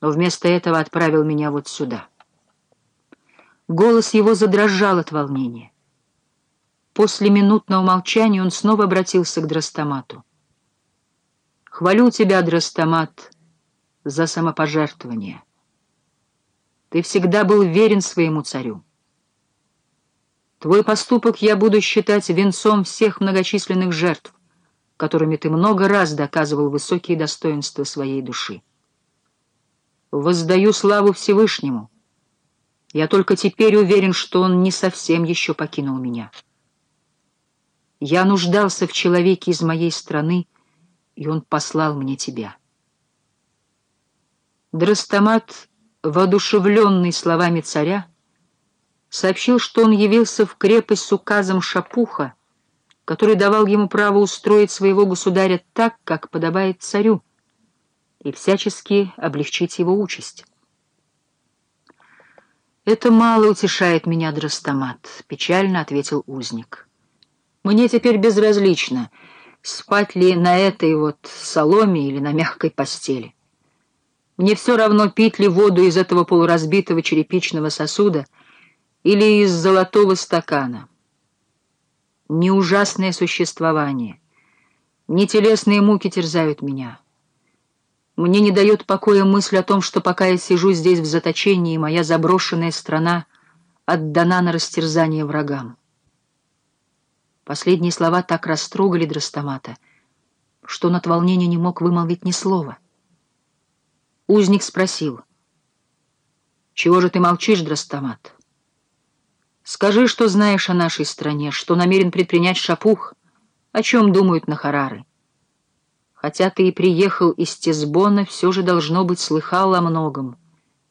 но вместо этого отправил меня вот сюда. Голос его задрожал от волнения. После минутного молчания он снова обратился к Драстомату. «Хвалю тебя, Драстомат, за самопожертвование. Ты всегда был верен своему царю. Твой поступок я буду считать венцом всех многочисленных жертв, которыми ты много раз доказывал высокие достоинства своей души. Воздаю славу Всевышнему. Я только теперь уверен, что он не совсем еще покинул меня. Я нуждался в человеке из моей страны, и он послал мне тебя. Драстомат, воодушевленный словами царя, сообщил, что он явился в крепость с указом Шапуха, который давал ему право устроить своего государя так, как подобает царю, и всячески облегчить его участь. «Это мало утешает меня, Драстомат», — печально ответил узник. Мне теперь безразлично, спать ли на этой вот соломе или на мягкой постели. Мне все равно, пить ли воду из этого полуразбитого черепичного сосуда или из золотого стакана. Не ужасное существование, не телесные муки терзают меня. Мне не дает покоя мысль о том, что пока я сижу здесь в заточении, моя заброшенная страна отдана на растерзание врагам. Последние слова так растрогали Драстомата, что он от волнения не мог вымолвить ни слова. Узник спросил, «Чего же ты молчишь, Драстомат? Скажи, что знаешь о нашей стране, что намерен предпринять Шапух, о чем думают Нахарары. Хотя ты и приехал из Тесбона, все же, должно быть, слыхал о многом,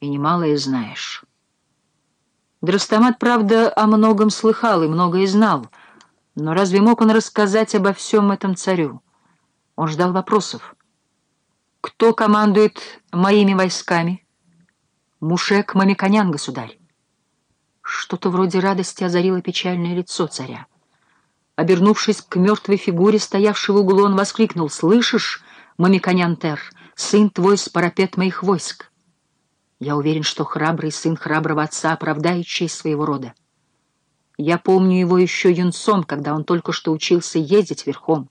и немалое знаешь». Драстомат, правда, о многом слыхал и многое знал — но разве мог он рассказать обо всем этом царю? Он ждал вопросов. «Кто командует моими войсками?» «Мушек Мамиконян, государь». Что-то вроде радости озарило печальное лицо царя. Обернувшись к мертвой фигуре, стоявшей в углу, он воскликнул. «Слышишь, Мамиконян Тер, сын твой с парапет моих войск?» Я уверен, что храбрый сын храброго отца оправдает честь своего рода. Я помню его еще юнцом, когда он только что учился ездить верхом.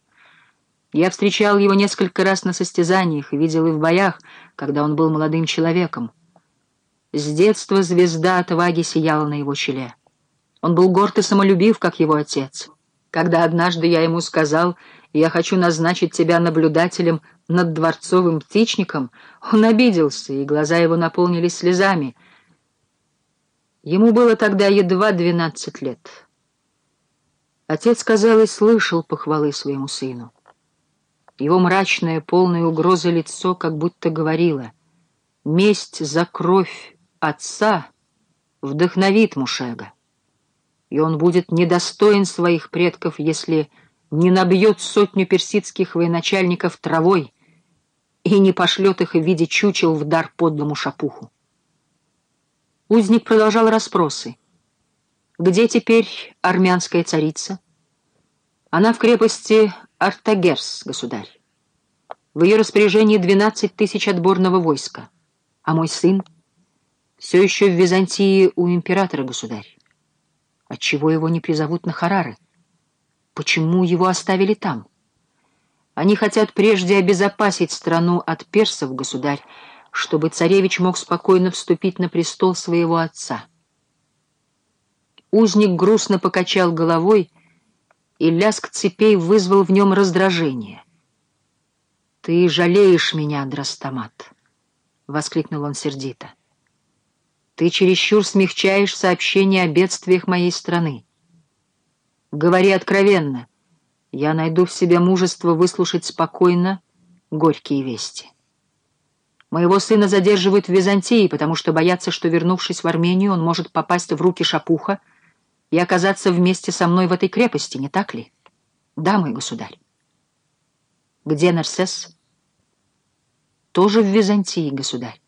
Я встречал его несколько раз на состязаниях и видел и в боях, когда он был молодым человеком. С детства звезда отваги сияла на его челе. Он был горд и самолюбив, как его отец. Когда однажды я ему сказал, «Я хочу назначить тебя наблюдателем над дворцовым птичником», он обиделся, и глаза его наполнились слезами — Ему было тогда едва двенадцать лет. Отец, казалось, слышал похвалы своему сыну. Его мрачное, полное угрозы лицо как будто говорило «Месть за кровь отца вдохновит Мушега, и он будет недостоин своих предков, если не набьет сотню персидских военачальников травой и не пошлет их в виде чучел в дар подлому шапуху. Узник продолжал расспросы. «Где теперь армянская царица?» «Она в крепости Артагерс, государь. В ее распоряжении двенадцать тысяч отборного войска. А мой сын все еще в Византии у императора, государь. Отчего его не призовут на Харары? Почему его оставили там? Они хотят прежде обезопасить страну от персов, государь, чтобы царевич мог спокойно вступить на престол своего отца. Узник грустно покачал головой, и лязг цепей вызвал в нем раздражение. «Ты жалеешь меня, Драстомат!» — воскликнул он сердито. «Ты чересчур смягчаешь сообщение о бедствиях моей страны. Говори откровенно, я найду в себе мужество выслушать спокойно горькие вести». Моего сына задерживают в Византии, потому что боятся, что, вернувшись в Армению, он может попасть в руки Шапуха и оказаться вместе со мной в этой крепости, не так ли? Да, мой государь. Где Нарсес? Тоже в Византии, государь.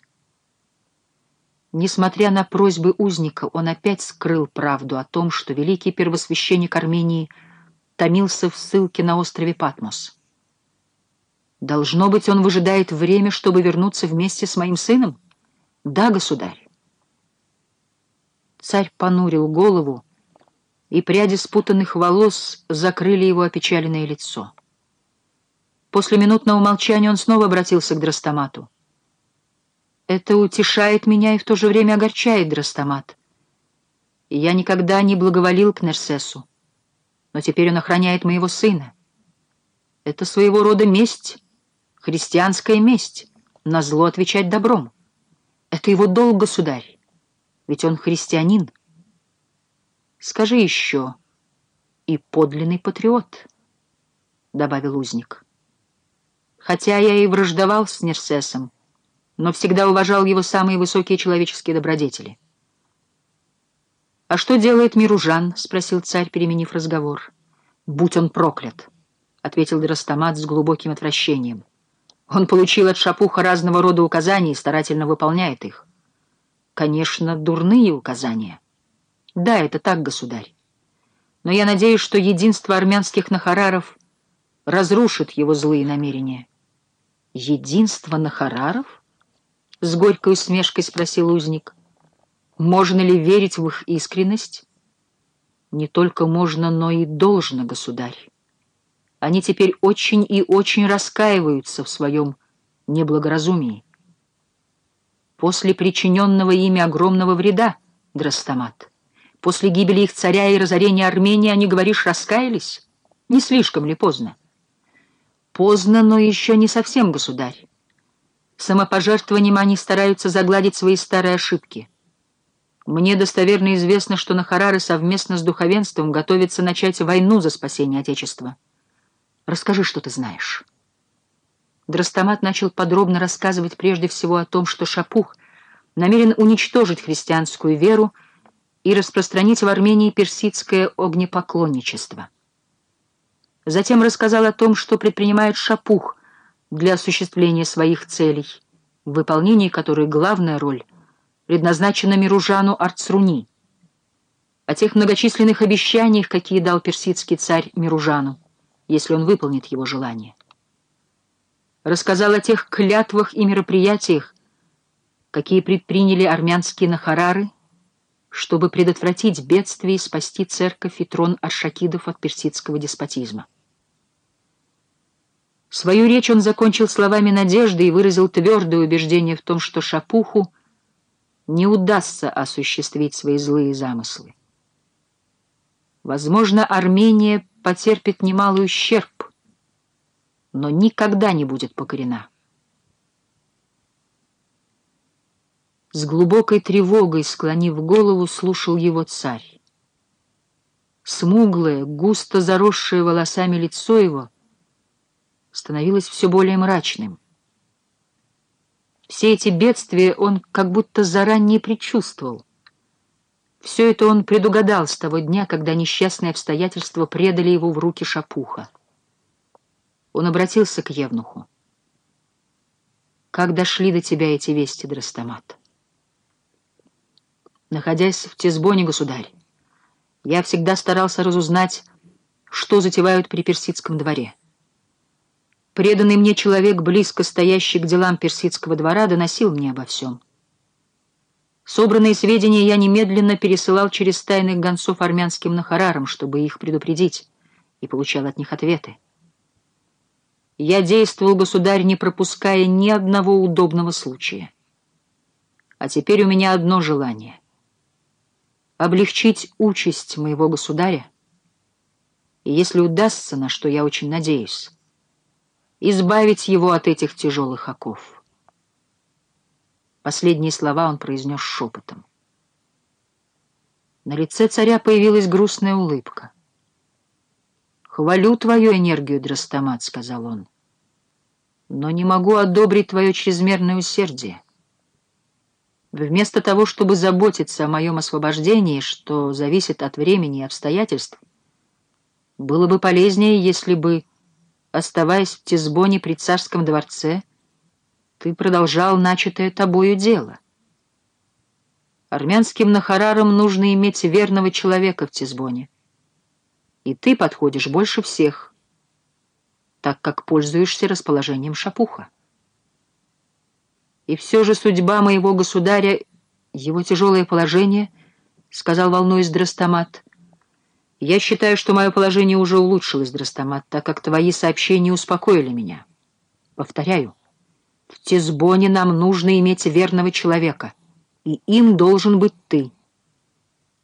Несмотря на просьбы узника, он опять скрыл правду о том, что великий первосвященник Армении томился в ссылке на острове Патмос. Должно быть, он выжидает время, чтобы вернуться вместе с моим сыном? Да, государь. Царь понурил голову, и пряди спутанных волос закрыли его опечаленное лицо. После минутного молчания он снова обратился к Драстомату. «Это утешает меня и в то же время огорчает, Драстомат. Я никогда не благоволил к Нерсесу, но теперь он охраняет моего сына. Это своего рода месть, христианская месть, на зло отвечать добром. Это его долг, государь, ведь он христианин». Скажи еще, и подлинный патриот, — добавил узник. Хотя я и враждовал с Нерсесом, но всегда уважал его самые высокие человеческие добродетели. «А что делает Миружан?» — спросил царь, переменив разговор. «Будь он проклят!» — ответил Драстамат с глубоким отвращением. «Он получил от Шапуха разного рода указания и старательно выполняет их. Конечно, дурные указания. Да, это так, государь. Но я надеюсь, что единство армянских нахараров разрушит его злые намерения. Единство нахараров? С горькой усмешкой спросил узник. Можно ли верить в их искренность? Не только можно, но и должно, государь. Они теперь очень и очень раскаиваются в своем неблагоразумии. После причиненного ими огромного вреда, Драстамат, После гибели их царя и разорения Армении они, говоришь, раскаялись? Не слишком ли поздно? Поздно, но еще не совсем, государь. Самопожертвованием они стараются загладить свои старые ошибки. Мне достоверно известно, что Нахарары совместно с духовенством готовятся начать войну за спасение Отечества. Расскажи, что ты знаешь. Драстамат начал подробно рассказывать прежде всего о том, что Шапух намерен уничтожить христианскую веру и распространить в Армении персидское огнепоклонничество. Затем рассказал о том, что предпринимает Шапух для осуществления своих целей, в выполнении которой главная роль предназначена Миружану Арцруни, о тех многочисленных обещаниях, какие дал персидский царь Миружану, если он выполнит его желание. Рассказал о тех клятвах и мероприятиях, какие предприняли армянские нахарары чтобы предотвратить бедствие и спасти церковь и трон аршакидов от персидского деспотизма. Свою речь он закончил словами надежды и выразил твердое убеждение в том, что Шапуху не удастся осуществить свои злые замыслы. Возможно, Армения потерпит немалый ущерб, но никогда не будет покорена. С глубокой тревогой, склонив голову, слушал его царь. Смуглое, густо заросшее волосами лицо его становилось все более мрачным. Все эти бедствия он как будто заранее предчувствовал. Все это он предугадал с того дня, когда несчастные обстоятельства предали его в руки Шапуха. Он обратился к Евнуху. «Как дошли до тебя эти вести, Драстамат?» Находясь в Тесбоне, государь, я всегда старался разузнать, что затевают при персидском дворе. Преданный мне человек, близко стоящий к делам персидского двора, доносил мне обо всем. Собранные сведения я немедленно пересылал через тайных гонцов армянским нахарарам, чтобы их предупредить, и получал от них ответы. Я действовал, государь, не пропуская ни одного удобного случая. А теперь у меня одно желание облегчить участь моего государя, и если удастся, на что я очень надеюсь, избавить его от этих тяжелых оков. Последние слова он произнес шепотом. На лице царя появилась грустная улыбка. «Хвалю твою энергию, Драстамат», — сказал он, — «но не могу одобрить твое чрезмерное усердие. Вместо того, чтобы заботиться о моем освобождении, что зависит от времени и обстоятельств, было бы полезнее, если бы, оставаясь в Тизбоне при царском дворце, ты продолжал начатое тобою дело. Армянским нахарарам нужно иметь верного человека в Тизбоне. И ты подходишь больше всех, так как пользуешься расположением Шапуха. И все же судьба моего государя, его тяжелое положение, — сказал волнуясь Драстамат. Я считаю, что мое положение уже улучшилось, Драстамат, так как твои сообщения успокоили меня. Повторяю, в Тизбоне нам нужно иметь верного человека, и им должен быть ты.